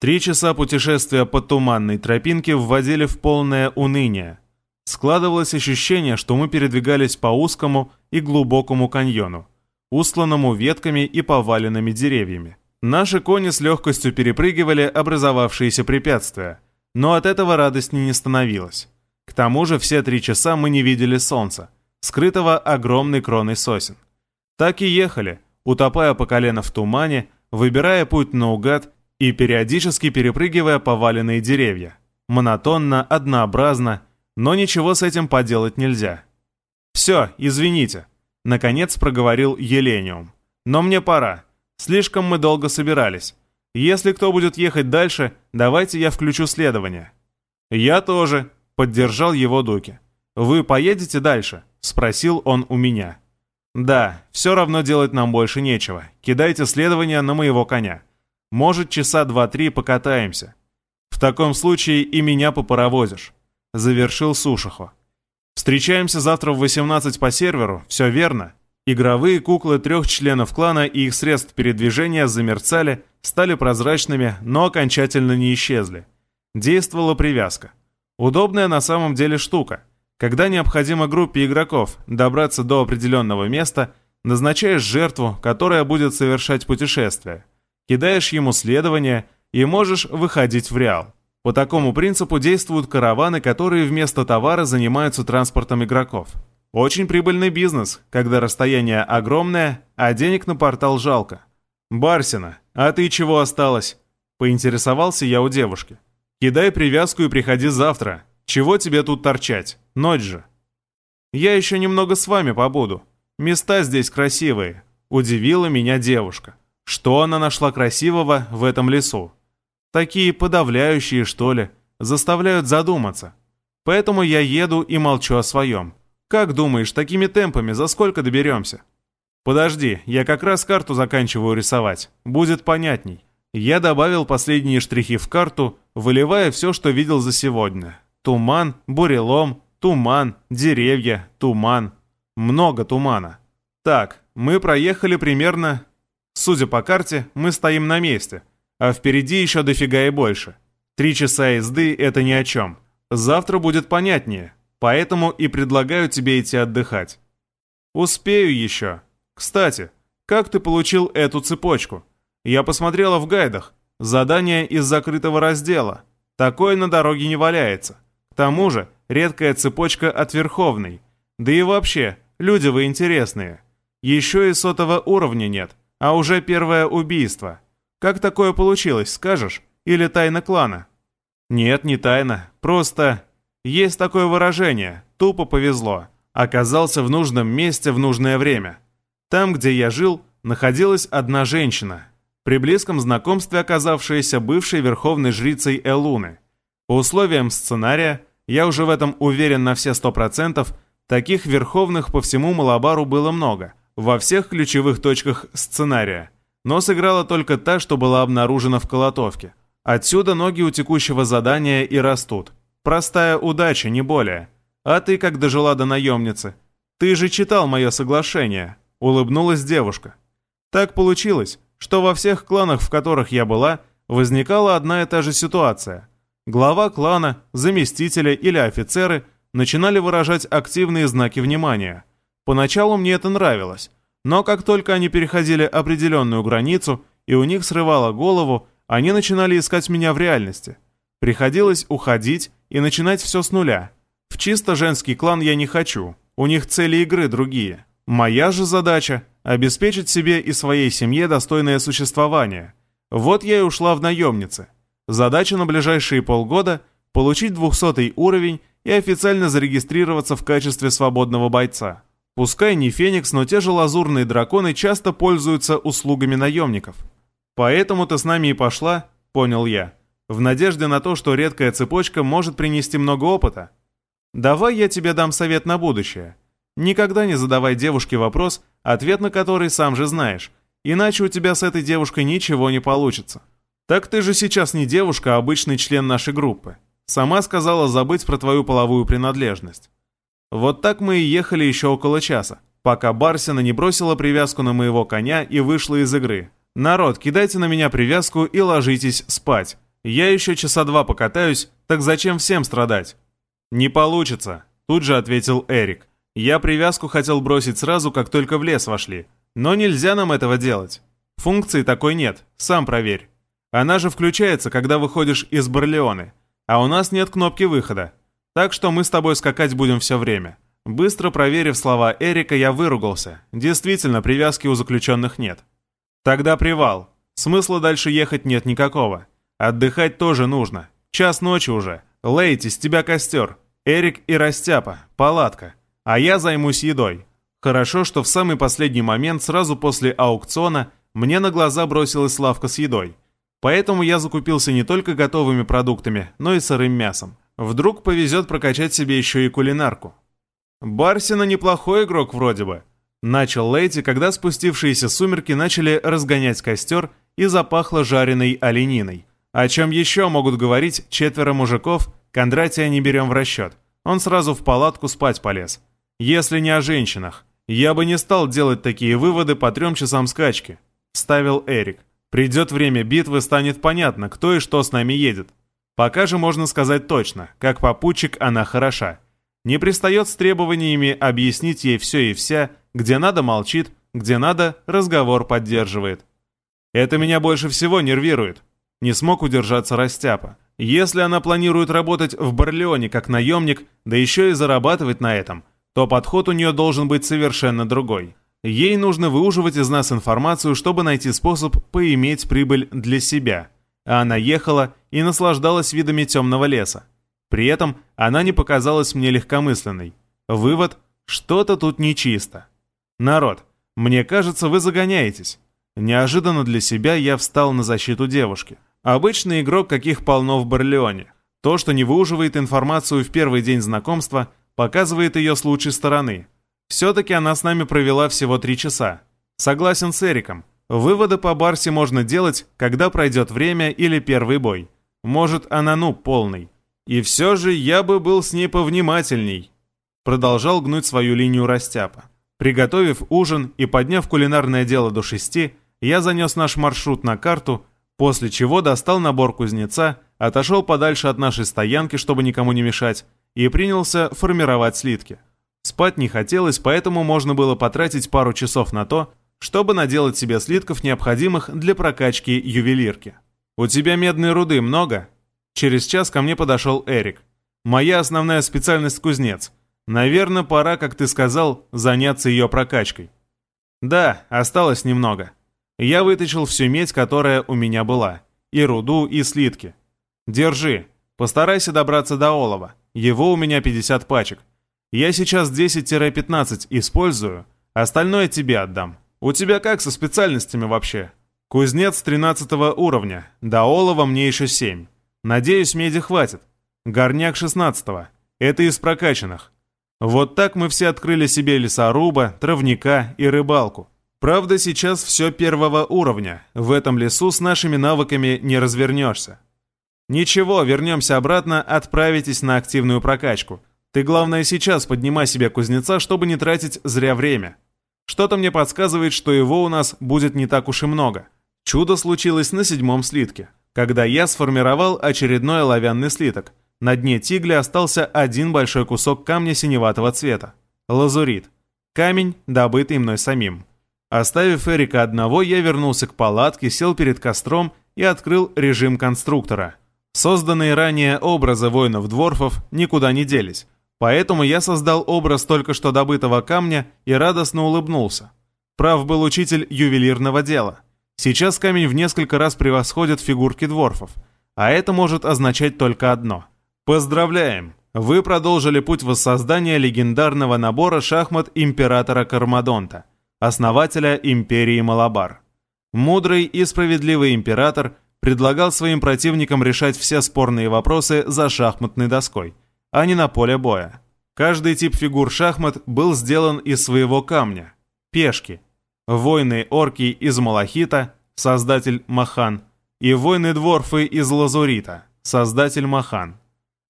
Три часа путешествия по туманной тропинке вводили в полное уныние. Складывалось ощущение, что мы передвигались по узкому и глубокому каньону, устланному ветками и поваленными деревьями. Наши кони с легкостью перепрыгивали образовавшиеся препятствия, но от этого радости не становилось. К тому же все три часа мы не видели солнца, скрытого огромной кроной сосен. Так и ехали, утопая по колено в тумане, выбирая путь наугад и периодически перепрыгивая поваленные деревья. Монотонно, однообразно, но ничего с этим поделать нельзя. «Все, извините», — наконец проговорил Елениум. «Но мне пора. Слишком мы долго собирались. Если кто будет ехать дальше, давайте я включу следование». «Я тоже», — поддержал его Дуки. «Вы поедете дальше?» — спросил он у меня. «Да, все равно делать нам больше нечего. Кидайте следование на моего коня. Может, часа два-три покатаемся. В таком случае и меня попаровозишь», — завершил Сушихо. «Встречаемся завтра в 18 по серверу, все верно?» Игровые куклы трех членов клана и их средств передвижения замерцали, стали прозрачными, но окончательно не исчезли. Действовала привязка. Удобная на самом деле штука. Когда необходимо группе игроков добраться до определенного места, назначаешь жертву, которая будет совершать путешествие. Кидаешь ему следование и можешь выходить в реал. По такому принципу действуют караваны, которые вместо товара занимаются транспортом игроков. Очень прибыльный бизнес, когда расстояние огромное, а денег на портал жалко. «Барсина, а ты чего осталась?» Поинтересовался я у девушки. «Кидай привязку и приходи завтра. Чего тебе тут торчать? Ночь же». «Я еще немного с вами побуду. Места здесь красивые», — удивила меня девушка. Что она нашла красивого в этом лесу? Такие подавляющие, что ли, заставляют задуматься. Поэтому я еду и молчу о своем. Как думаешь, такими темпами за сколько доберемся? Подожди, я как раз карту заканчиваю рисовать. Будет понятней. Я добавил последние штрихи в карту, выливая все, что видел за сегодня. Туман, бурелом, туман, деревья, туман. Много тумана. Так, мы проехали примерно... Судя по карте, мы стоим на месте, а впереди еще дофига и больше. Три часа езды — это ни о чем. Завтра будет понятнее, Поэтому и предлагаю тебе идти отдыхать. Успею еще. Кстати, как ты получил эту цепочку? Я посмотрела в гайдах. Задание из закрытого раздела. Такое на дороге не валяется. К тому же, редкая цепочка от Верховной. Да и вообще, люди вы интересные. Еще и сотого уровня нет, а уже первое убийство. Как такое получилось, скажешь? Или тайна клана? Нет, не тайна. Просто есть такое выражение «тупо повезло». Оказался в нужном месте в нужное время. Там, где я жил, находилась одна женщина, при близком знакомстве оказавшаяся бывшей верховной жрицей Элуны. По условиям сценария, я уже в этом уверен на все сто процентов, таких верховных по всему Малабару было много, во всех ключевых точках сценария, но сыграла только та, что была обнаружена в Колотовке. Отсюда ноги у текущего задания и растут. Простая удача, не более. А ты как дожила до наемницы? Ты же читал мое соглашение», — улыбнулась девушка. «Так получилось, что во всех кланах, в которых я была, возникала одна и та же ситуация. Глава клана, заместители или офицеры начинали выражать активные знаки внимания. Поначалу мне это нравилось, но как только они переходили определенную границу и у них срывало голову, они начинали искать меня в реальности. Приходилось уходить и начинать все с нуля. В чисто женский клан я не хочу, у них цели игры другие. Моя же задача – обеспечить себе и своей семье достойное существование. Вот я и ушла в наемницы. Задача на ближайшие полгода – получить 200 уровень и официально зарегистрироваться в качестве свободного бойца. Пускай не Феникс, но те же лазурные драконы часто пользуются услугами наемников. Поэтому ты с нами и пошла, понял я в надежде на то, что редкая цепочка может принести много опыта. Давай я тебе дам совет на будущее. Никогда не задавай девушке вопрос, ответ на который сам же знаешь, иначе у тебя с этой девушкой ничего не получится. Так ты же сейчас не девушка, а обычный член нашей группы. Сама сказала забыть про твою половую принадлежность. Вот так мы и ехали еще около часа, пока Барсина не бросила привязку на моего коня и вышла из игры. Народ, кидайте на меня привязку и ложитесь спать. Я еще часа два покатаюсь, так зачем всем страдать? Не получится, тут же ответил Эрик. Я привязку хотел бросить сразу, как только в лес вошли. Но нельзя нам этого делать. Функции такой нет, сам проверь. Она же включается, когда выходишь из Барлеоны. А у нас нет кнопки выхода. Так что мы с тобой скакать будем все время. Быстро проверив слова Эрика, я выругался. Действительно, привязки у заключенных нет. Тогда привал. Смысла дальше ехать нет никакого. Отдыхать тоже нужно. Час ночи уже. Лейти, с тебя костер. Эрик и Растяпа. Палатка. А я займусь едой. Хорошо, что в самый последний момент, сразу после аукциона, мне на глаза бросилась лавка с едой. Поэтому я закупился не только готовыми продуктами, но и сырым мясом. Вдруг повезет прокачать себе еще и кулинарку. Барсина неплохой игрок вроде бы. Начал Лейти, когда спустившиеся сумерки начали разгонять костер и запахло жареной олениной. О чем еще могут говорить четверо мужиков, Кондратия не берем в расчет. Он сразу в палатку спать полез. Если не о женщинах. Я бы не стал делать такие выводы по трем часам скачки. Ставил Эрик. Придет время битвы, станет понятно, кто и что с нами едет. Пока же можно сказать точно, как попутчик она хороша. Не пристает с требованиями объяснить ей все и вся, где надо молчит, где надо разговор поддерживает. Это меня больше всего нервирует. Не смог удержаться Растяпа. Если она планирует работать в Барлеоне как наемник, да еще и зарабатывать на этом, то подход у нее должен быть совершенно другой. Ей нужно выуживать из нас информацию, чтобы найти способ поиметь прибыль для себя. А она ехала и наслаждалась видами темного леса. При этом она не показалась мне легкомысленной. Вывод – что-то тут нечисто. Народ, мне кажется, вы загоняетесь. Неожиданно для себя я встал на защиту девушки. Обычный игрок, каких полно в Барлеоне. То, что не выуживает информацию в первый день знакомства, показывает ее с лучшей стороны. Все-таки она с нами провела всего три часа. Согласен с Эриком. Выводы по Барсе можно делать, когда пройдет время или первый бой. Может, она ну полный. И все же я бы был с ней повнимательней. Продолжал гнуть свою линию Растяпа. Приготовив ужин и подняв кулинарное дело до шести, я занес наш маршрут на карту, после чего достал набор кузнеца, отошел подальше от нашей стоянки, чтобы никому не мешать, и принялся формировать слитки. Спать не хотелось, поэтому можно было потратить пару часов на то, чтобы наделать себе слитков, необходимых для прокачки ювелирки. «У тебя медной руды много?» Через час ко мне подошел Эрик. «Моя основная специальность — кузнец. Наверное, пора, как ты сказал, заняться ее прокачкой». «Да, осталось немного. Я вытащил всю медь, которая у меня была. И руду, и слитки. Держи. Постарайся добраться до олова. Его у меня 50 пачек. Я сейчас 10-15 использую, остальное тебе отдам. У тебя как со специальностями вообще? Кузнец 13 уровня, до олова мне еще 7. Надеюсь, меди хватит. Горняк 16 -го. Это из прокачанных. Вот так мы все открыли себе лесоруба, травника и рыбалку. Правда, сейчас все первого уровня. В этом лесу с нашими навыками не развернешься. Ничего, вернемся обратно, отправитесь на активную прокачку. Ты, главное, сейчас поднимай себе кузнеца, чтобы не тратить зря время. Что-то мне подсказывает, что его у нас будет не так уж и много. Чудо случилось на седьмом слитке, когда я сформировал очередной оловянный слиток. На дне тигля остался один большой кусок камня синеватого цвета. Лазурит. Камень, добытый мной самим. Оставив Эрика одного, я вернулся к палатке, сел перед костром и открыл режим конструктора. Созданные ранее образы воинов-дворфов никуда не делись, поэтому я создал образ только что добытого камня и радостно улыбнулся. Прав был учитель ювелирного дела. Сейчас камень в несколько раз превосходит фигурки дворфов, а это может означать только одно. Поздравляем! Вы продолжили путь воссоздания легендарного набора шахмат императора Кармадонта – основателя империи Малабар. Мудрый и справедливый император предлагал своим противникам решать все спорные вопросы за шахматной доской, а не на поле боя. Каждый тип фигур шахмат был сделан из своего камня – пешки. Воины-орки из малахита, создатель Махан, и воины-дворфы из лазурита, создатель Махан.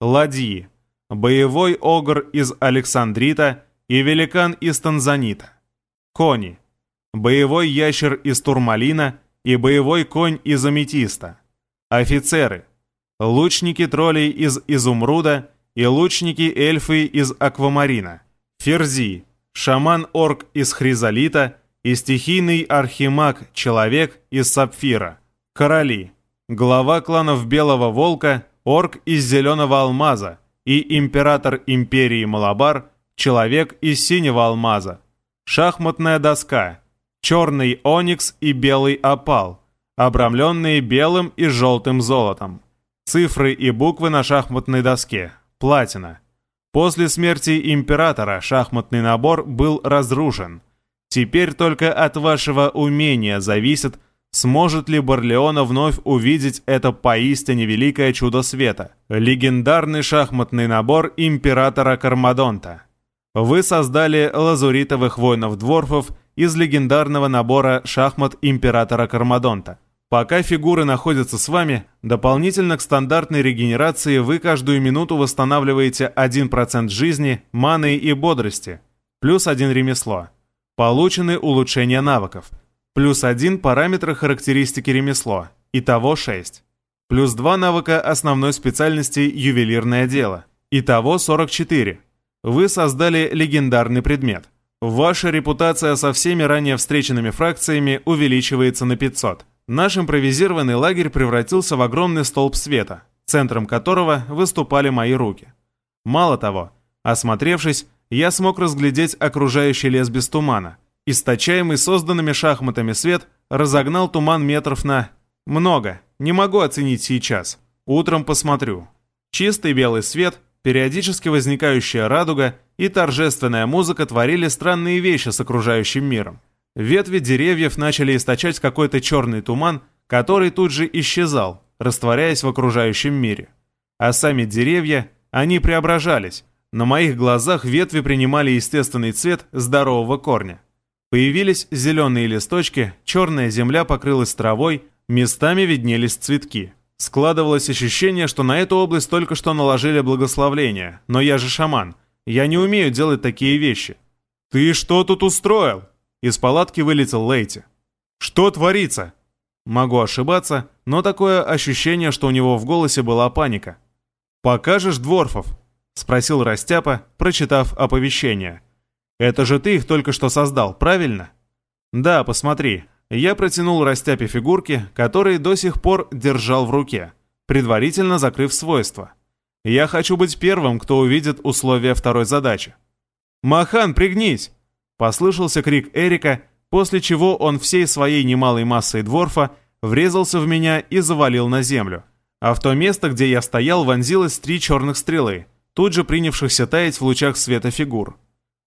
Ладьи, боевой огр из Александрита и великан из Танзанита. Кони. Боевой ящер из турмалина и боевой конь из аметиста. Офицеры. лучники троллей из изумруда и лучники-эльфы из аквамарина, ферзи, шаман-орк из хризолита и стихийный архимаг-человек из сапфира, короли, глава кланов Белого Волка, орк из Зеленого Алмаза и император империи Малабар, человек из Синего Алмаза, шахматная доска, черный оникс и белый опал, обрамленные белым и желтым золотом, цифры и буквы на шахматной доске, платина. После смерти императора шахматный набор был разрушен. Теперь только от вашего умения зависит, сможет ли Барлеона вновь увидеть это поистине великое чудо света. Легендарный шахматный набор императора Кармадонта. Вы создали лазуритовых воинов-дворфов из легендарного набора шахмат императора Кармадонта. Пока фигуры находятся с вами, дополнительно к стандартной регенерации вы каждую минуту восстанавливаете 1% жизни, маны и бодрости, плюс 1 ремесло. Получены улучшения навыков, плюс 1 параметр характеристики ремесло, итого 6. Плюс 2 навыка основной специальности ювелирное дело, итого 44. Вы создали легендарный предмет. Ваша репутация со всеми ранее встреченными фракциями увеличивается на 500. Наш импровизированный лагерь превратился в огромный столб света, центром которого выступали мои руки. Мало того, осмотревшись, я смог разглядеть окружающий лес без тумана. Источаемый созданными шахматами свет разогнал туман метров на... Много, не могу оценить сейчас. Утром посмотрю. Чистый белый свет, периодически возникающая радуга и торжественная музыка творили странные вещи с окружающим миром. Ветви деревьев начали источать какой-то черный туман, который тут же исчезал, растворяясь в окружающем мире. А сами деревья, они преображались. На моих глазах ветви принимали естественный цвет здорового корня. Появились зеленые листочки, черная земля покрылась травой, местами виднелись цветки. Складывалось ощущение, что на эту область только что наложили благословление, но я же шаман, я не умею делать такие вещи. «Ты что тут устроил?» Из палатки вылетел Лейти. «Что творится?» Могу ошибаться, но такое ощущение, что у него в голосе была паника. «Покажешь дворфов?» — спросил Растяпа, прочитав оповещение. «Это же ты их только что создал, правильно?» «Да, посмотри». Я протянул Растяпе фигурки, которые до сих пор держал в руке, предварительно закрыв свойства. Я хочу быть первым, кто увидит условия второй задачи. «Махан, пригнись!» Послышался крик Эрика, после чего он всей своей немалой массой дворфа врезался в меня и завалил на землю. А в то место, где я стоял, вонзилось три черных стрелы, тут же принявшихся таять в лучах света фигур.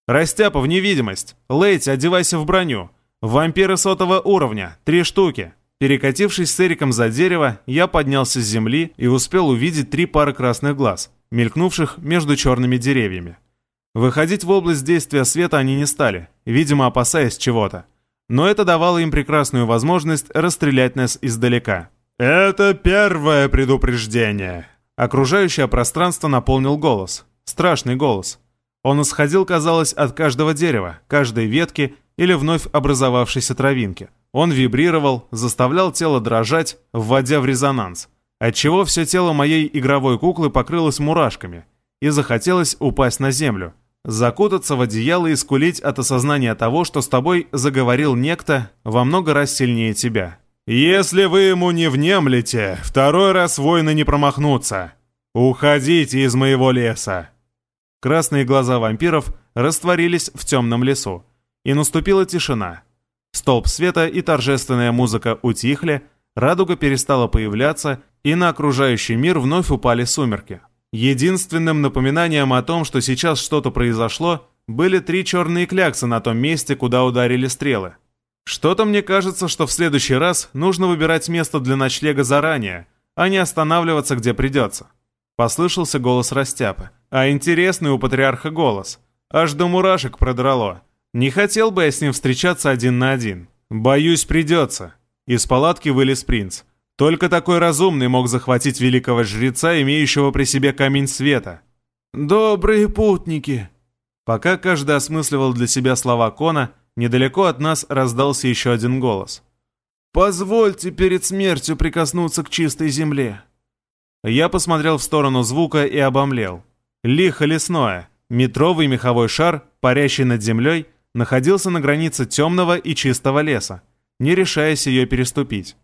«Растяпа в невидимость! Лейти, одевайся в броню! Вампиры сотого уровня! Три штуки!» Перекатившись с Эриком за дерево, я поднялся с земли и успел увидеть три пары красных глаз, мелькнувших между черными деревьями. Выходить в область действия света они не стали, видимо, опасаясь чего-то. Но это давало им прекрасную возможность расстрелять нас издалека. «Это первое предупреждение!» Окружающее пространство наполнил голос. Страшный голос. Он исходил, казалось, от каждого дерева, каждой ветки или вновь образовавшейся травинки. Он вибрировал, заставлял тело дрожать, вводя в резонанс, отчего все тело моей игровой куклы покрылось мурашками, и захотелось упасть на землю, Закутаться в одеяло и скулить от осознания того, что с тобой заговорил некто во много раз сильнее тебя. «Если вы ему не внемлете, второй раз воины не промахнутся. Уходите из моего леса!» Красные глаза вампиров растворились в темном лесу, и наступила тишина. Столб света и торжественная музыка утихли, радуга перестала появляться, и на окружающий мир вновь упали сумерки. Единственным напоминанием о том, что сейчас что-то произошло, были три черные кляксы на том месте, куда ударили стрелы. Что-то мне кажется, что в следующий раз нужно выбирать место для ночлега заранее, а не останавливаться, где придется. Послышался голос Растяпы. А интересный у патриарха голос. Аж до мурашек продрало. Не хотел бы я с ним встречаться один на один. Боюсь, придется. Из палатки вылез принц. Только такой разумный мог захватить великого жреца, имеющего при себе камень света. «Добрые путники!» Пока каждый осмысливал для себя слова Кона, недалеко от нас раздался еще один голос. «Позвольте перед смертью прикоснуться к чистой земле. Я посмотрел в сторону звука и обомлел. Лихо лесное, метровый меховой шар, парящий над землей, находился на границе темного и чистого леса, не решаясь ее переступить.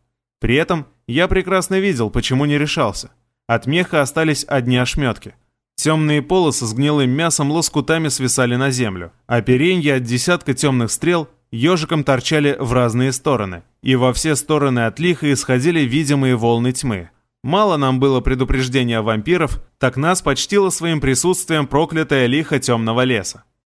При этом я прекрасно видел, почему не решался. От меха остались одни ошметки. Темные полосы с гнилым мясом лоскутами свисали на землю, а перенья от десятка темных стрел ежиком торчали в разные стороны, и во все стороны от лиха исходили видимые волны тьмы. Мало нам было предупреждения вампиров, так нас почтило своим присутствием проклятая лиха темного леса.